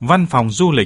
Văn phòng du lịch.